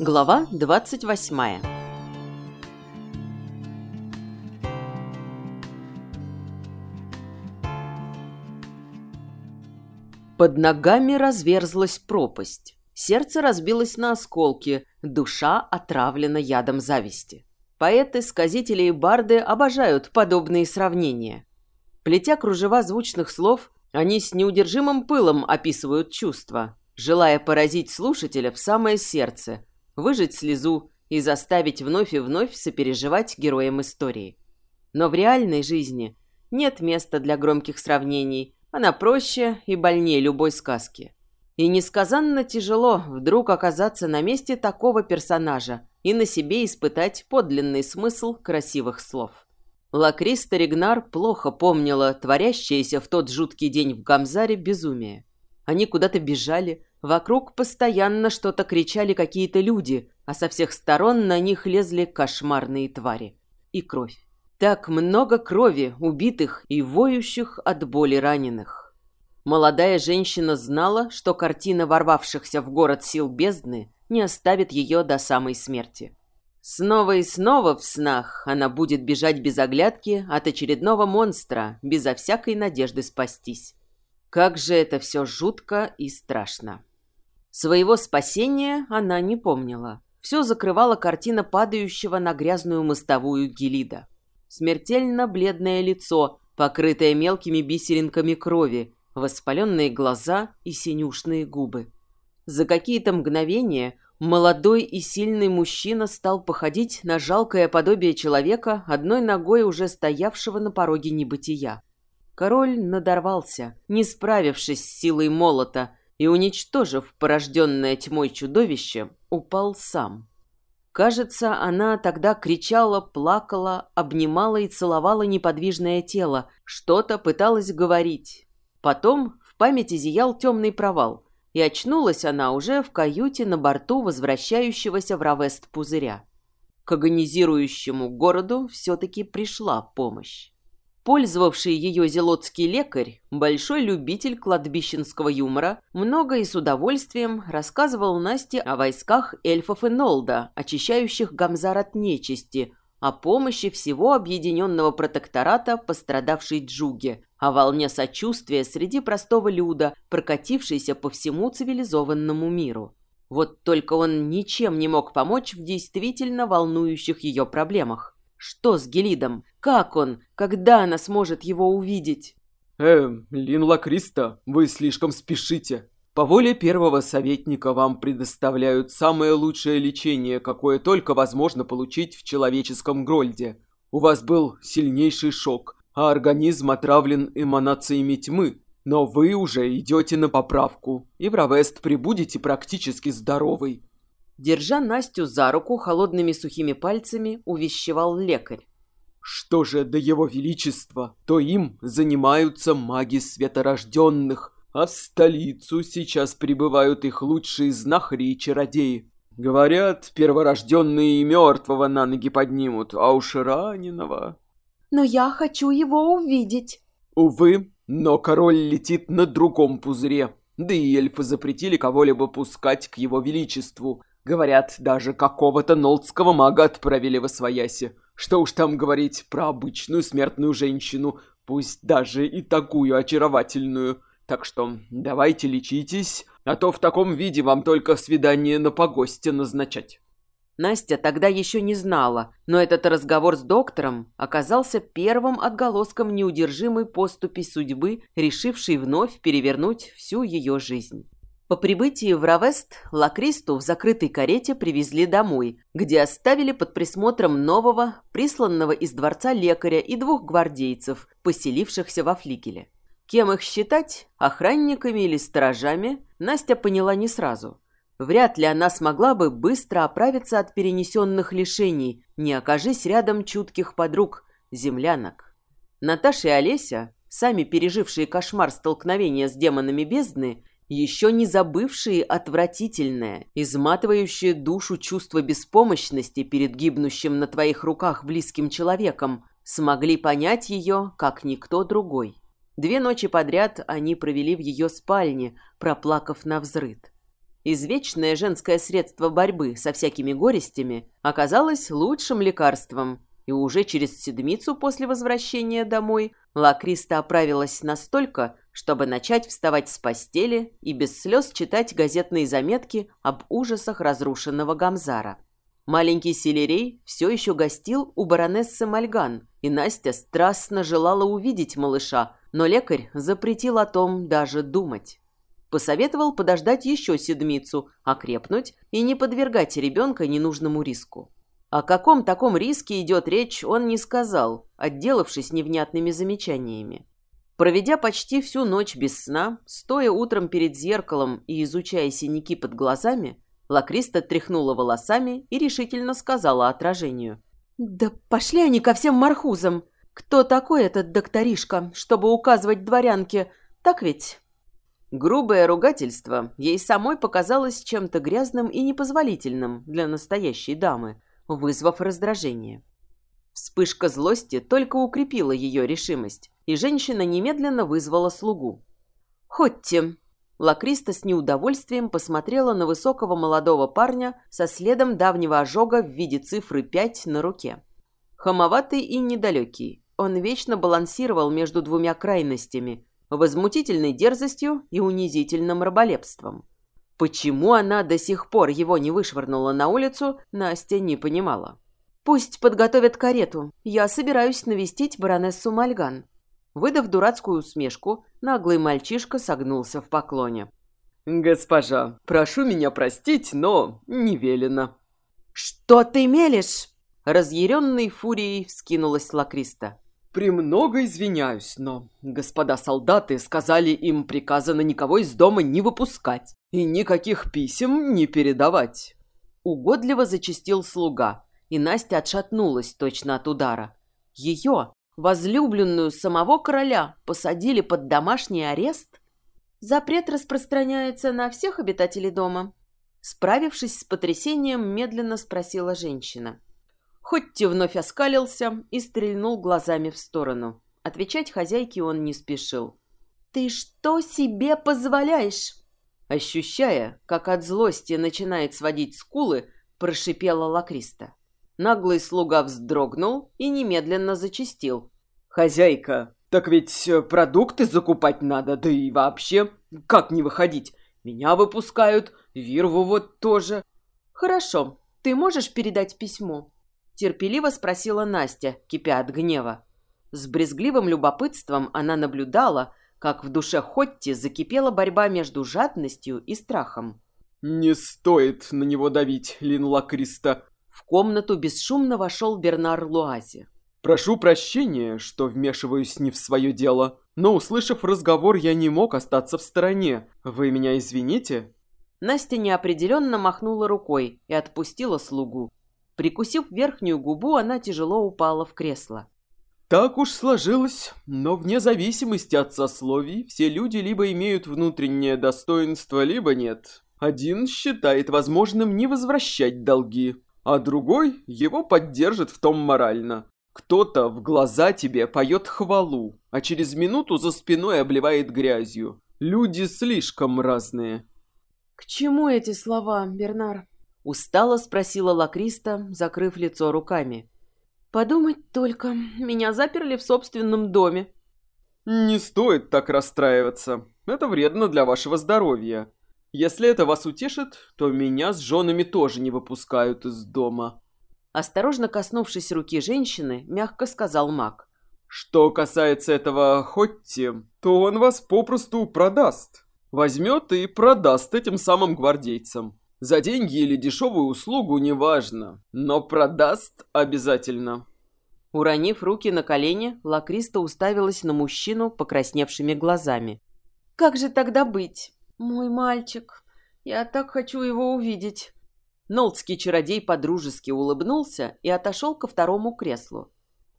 Глава 28 Под ногами разверзлась пропасть. Сердце разбилось на осколки, душа отравлена ядом зависти. Поэты, сказители и барды обожают подобные сравнения. Плетя кружева звучных слов, они с неудержимым пылом описывают чувства, желая поразить слушателя в самое сердце, выжать слезу и заставить вновь и вновь сопереживать героям истории. Но в реальной жизни нет места для громких сравнений, она проще и больнее любой сказки. И несказанно тяжело вдруг оказаться на месте такого персонажа и на себе испытать подлинный смысл красивых слов. Лакриста Ригнар плохо помнила творящееся в тот жуткий день в Гамзаре безумие. Они куда-то бежали, вокруг постоянно что-то кричали какие-то люди, а со всех сторон на них лезли кошмарные твари. И кровь. Так много крови, убитых и воющих от боли раненых. Молодая женщина знала, что картина ворвавшихся в город сил бездны не оставит ее до самой смерти. Снова и снова в снах она будет бежать без оглядки от очередного монстра, безо всякой надежды спастись. Как же это все жутко и страшно. Своего спасения она не помнила. Все закрывала картина падающего на грязную мостовую Гелида. Смертельно бледное лицо, покрытое мелкими бисеринками крови, воспаленные глаза и синюшные губы. За какие-то мгновения молодой и сильный мужчина стал походить на жалкое подобие человека, одной ногой уже стоявшего на пороге небытия. Король надорвался, не справившись с силой молота, и, уничтожив порожденное тьмой чудовище, упал сам. Кажется, она тогда кричала, плакала, обнимала и целовала неподвижное тело, что-то пыталась говорить. Потом в памяти зиял темный провал, и очнулась она уже в каюте на борту возвращающегося в Равест пузыря. К агонизирующему городу все-таки пришла помощь. Пользовавший ее зелотский лекарь, большой любитель кладбищенского юмора, много и с удовольствием рассказывал Насте о войсках эльфов и Нолда, очищающих Гамзар от нечисти, о помощи всего объединенного протектората пострадавшей Джуге, о волне сочувствия среди простого люда, прокатившейся по всему цивилизованному миру. Вот только он ничем не мог помочь в действительно волнующих ее проблемах. Что с Гелидом? Как он? Когда она сможет его увидеть? «Эм, Лин Лакриста, вы слишком спешите. По воле первого советника вам предоставляют самое лучшее лечение, какое только возможно получить в человеческом Грольде. У вас был сильнейший шок, а организм отравлен эманациями тьмы, но вы уже идете на поправку, и в Равест прибудете практически здоровый. Держа Настю за руку холодными сухими пальцами, увещевал лекарь. «Что же до его величества, то им занимаются маги светорожденных, а в столицу сейчас прибывают их лучшие знахари и чародеи. Говорят, перворожденные и мертвого на ноги поднимут, а уж раненого...» «Но я хочу его увидеть». «Увы, но король летит на другом пузыре, да и эльфы запретили кого-либо пускать к его величеству». Говорят, даже какого-то нолдского мага отправили в Освояси. Что уж там говорить про обычную смертную женщину, пусть даже и такую очаровательную. Так что давайте лечитесь, а то в таком виде вам только свидание на погосте назначать. Настя тогда еще не знала, но этот разговор с доктором оказался первым отголоском неудержимой поступи судьбы, решившей вновь перевернуть всю ее жизнь. По прибытии в Равест Лакристу в закрытой карете привезли домой, где оставили под присмотром нового, присланного из дворца лекаря и двух гвардейцев, поселившихся во флигеле. Кем их считать, охранниками или сторожами, Настя поняла не сразу. Вряд ли она смогла бы быстро оправиться от перенесенных лишений, не окажись рядом чутких подруг, землянок. Наташа и Олеся, сами пережившие кошмар столкновения с демонами бездны, еще не забывшие отвратительное, изматывающее душу чувство беспомощности перед гибнущим на твоих руках близким человеком, смогли понять ее, как никто другой. Две ночи подряд они провели в ее спальне, проплакав на взрыд. Извечное женское средство борьбы со всякими горестями оказалось лучшим лекарством, и уже через седмицу после возвращения домой Лакриста оправилась настолько, чтобы начать вставать с постели и без слез читать газетные заметки об ужасах разрушенного Гамзара. Маленький Селерей все еще гостил у баронессы Мальган, и Настя страстно желала увидеть малыша, но лекарь запретил о том даже думать. Посоветовал подождать еще седмицу, окрепнуть и не подвергать ребенка ненужному риску. О каком таком риске идет речь, он не сказал, отделавшись невнятными замечаниями. Проведя почти всю ночь без сна, стоя утром перед зеркалом и изучая синяки под глазами, Лакриста тряхнула волосами и решительно сказала отражению. «Да пошли они ко всем мархузам! Кто такой этот докторишка, чтобы указывать дворянке? Так ведь?» Грубое ругательство ей самой показалось чем-то грязным и непозволительным для настоящей дамы, вызвав раздражение. Вспышка злости только укрепила ее решимость, и женщина немедленно вызвала слугу. «Ходьте!» Лакриста с неудовольствием посмотрела на высокого молодого парня со следом давнего ожога в виде цифры 5 на руке. Хамоватый и недалекий, он вечно балансировал между двумя крайностями – возмутительной дерзостью и унизительным раболепством. Почему она до сих пор его не вышвырнула на улицу, Настя не понимала. «Пусть подготовят карету. Я собираюсь навестить баронессу Мальган». Выдав дурацкую усмешку, наглый мальчишка согнулся в поклоне. «Госпожа, прошу меня простить, но не велено». «Что ты мелешь?» Разъяренной фурией вскинулась Лакриста. «Премного извиняюсь, но господа солдаты сказали им приказано никого из дома не выпускать и никаких писем не передавать». Угодливо зачистил слуга, и Настя отшатнулась точно от удара. Ее, возлюбленную самого короля, посадили под домашний арест? Запрет распространяется на всех обитателей дома. Справившись с потрясением, медленно спросила женщина. Хоть вновь оскалился и стрельнул глазами в сторону. Отвечать хозяйке он не спешил. «Ты что себе позволяешь?» Ощущая, как от злости начинает сводить скулы, прошипела Лакриста. Наглый слуга вздрогнул и немедленно зачистил. «Хозяйка, так ведь э, продукты закупать надо, да и вообще, как не выходить? Меня выпускают, Вирву вот тоже». «Хорошо, ты можешь передать письмо?» Терпеливо спросила Настя, кипя от гнева. С брезгливым любопытством она наблюдала, как в душе Хотти закипела борьба между жадностью и страхом. «Не стоит на него давить, Лин Лакриста. В комнату бесшумно вошел Бернар Луази. «Прошу прощения, что вмешиваюсь не в свое дело, но, услышав разговор, я не мог остаться в стороне. Вы меня извините?» Настя неопределенно махнула рукой и отпустила слугу. Прикусив верхнюю губу, она тяжело упала в кресло. Так уж сложилось, но вне зависимости от сословий все люди либо имеют внутреннее достоинство, либо нет. Один считает возможным не возвращать долги, а другой его поддержит в том морально. Кто-то в глаза тебе поет хвалу, а через минуту за спиной обливает грязью. Люди слишком разные. «К чему эти слова, Бернар?» Устало спросила Лакриста, закрыв лицо руками. «Подумать только, меня заперли в собственном доме». «Не стоит так расстраиваться. Это вредно для вашего здоровья. Если это вас утешит, то меня с женами тоже не выпускают из дома». Осторожно коснувшись руки женщины, мягко сказал маг. «Что касается этого Хотти, то он вас попросту продаст. Возьмет и продаст этим самым гвардейцам. За деньги или дешевую услугу, неважно, но продаст обязательно». Уронив руки на колени, Лакриста уставилась на мужчину покрасневшими глазами. «Как же тогда быть?» «Мой мальчик, я так хочу его увидеть». Нолдский чародей подружески улыбнулся и отошел ко второму креслу.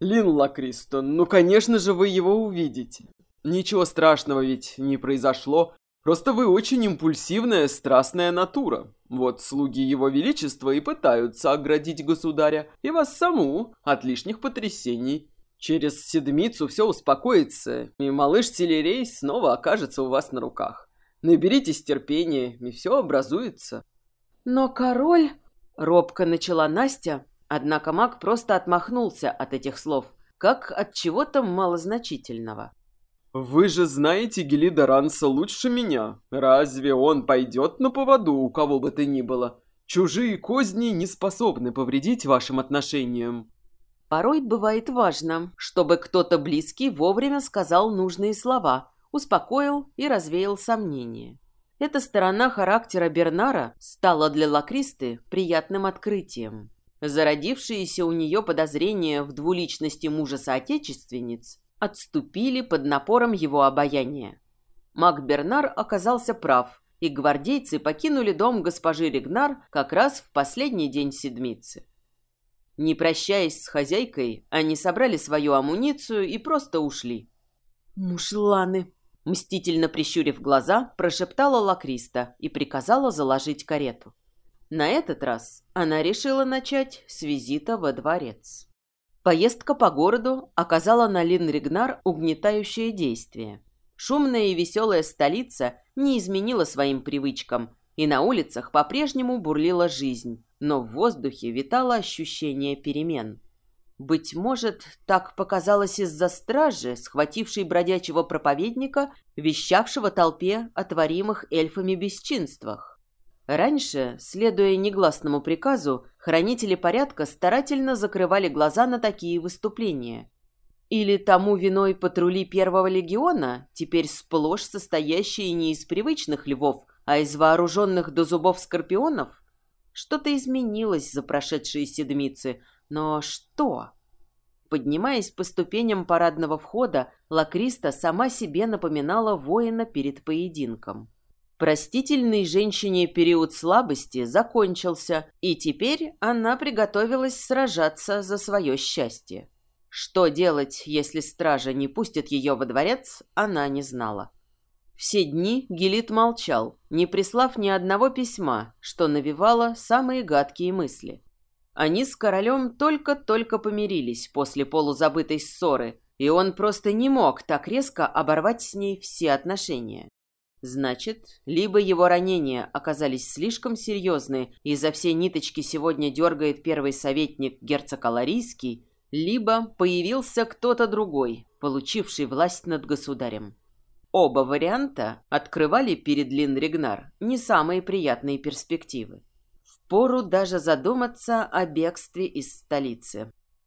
«Лин Лакристон, ну, конечно же, вы его увидите. Ничего страшного ведь не произошло, просто вы очень импульсивная, страстная натура. Вот слуги его величества и пытаются оградить государя и вас саму от лишних потрясений. Через седмицу все успокоится, и малыш Телерей снова окажется у вас на руках. Наберитесь терпения, и все образуется. Но король... Робко начала Настя, однако маг просто отмахнулся от этих слов, как от чего-то малозначительного. «Вы же знаете Гелида Ранса лучше меня. Разве он пойдет на поводу у кого бы то ни было? Чужие козни не способны повредить вашим отношениям». Порой бывает важно, чтобы кто-то близкий вовремя сказал нужные слова, успокоил и развеял сомнения. Эта сторона характера Бернара стала для Лакристы приятным открытием. Зародившиеся у нее подозрения в двуличности мужа-соотечественниц отступили под напором его обаяния. Маг Бернар оказался прав, и гвардейцы покинули дом госпожи Ригнар как раз в последний день седмицы. Не прощаясь с хозяйкой, они собрали свою амуницию и просто ушли. «Мушланы!» Мстительно прищурив глаза, прошептала Лакриста и приказала заложить карету. На этот раз она решила начать с визита во дворец. Поездка по городу оказала на Лин Ригнар угнетающее действие. Шумная и веселая столица не изменила своим привычкам, и на улицах по-прежнему бурлила жизнь, но в воздухе витало ощущение перемен. Быть может, так показалось из-за стражи, схватившей бродячего проповедника, вещавшего толпе о творимых эльфами бесчинствах. Раньше, следуя негласному приказу, хранители порядка старательно закрывали глаза на такие выступления. Или тому виной патрули Первого легиона, теперь сплошь состоящие не из привычных львов, а из вооруженных до зубов скорпионов? Что-то изменилось за прошедшие седмицы, но что? Поднимаясь по ступеням парадного входа, Лакриста сама себе напоминала воина перед поединком. Простительный женщине период слабости закончился, и теперь она приготовилась сражаться за свое счастье. Что делать, если стража не пустит ее во дворец, она не знала. Все дни Гелит молчал, не прислав ни одного письма, что навевало самые гадкие мысли. Они с королем только-только помирились после полузабытой ссоры, и он просто не мог так резко оборвать с ней все отношения. Значит, либо его ранения оказались слишком серьезны, и за все ниточки сегодня дергает первый советник герцог Аларийский, либо появился кто-то другой, получивший власть над государем. Оба варианта открывали перед Лин Ригнар не самые приятные перспективы. Впору даже задуматься о бегстве из столицы.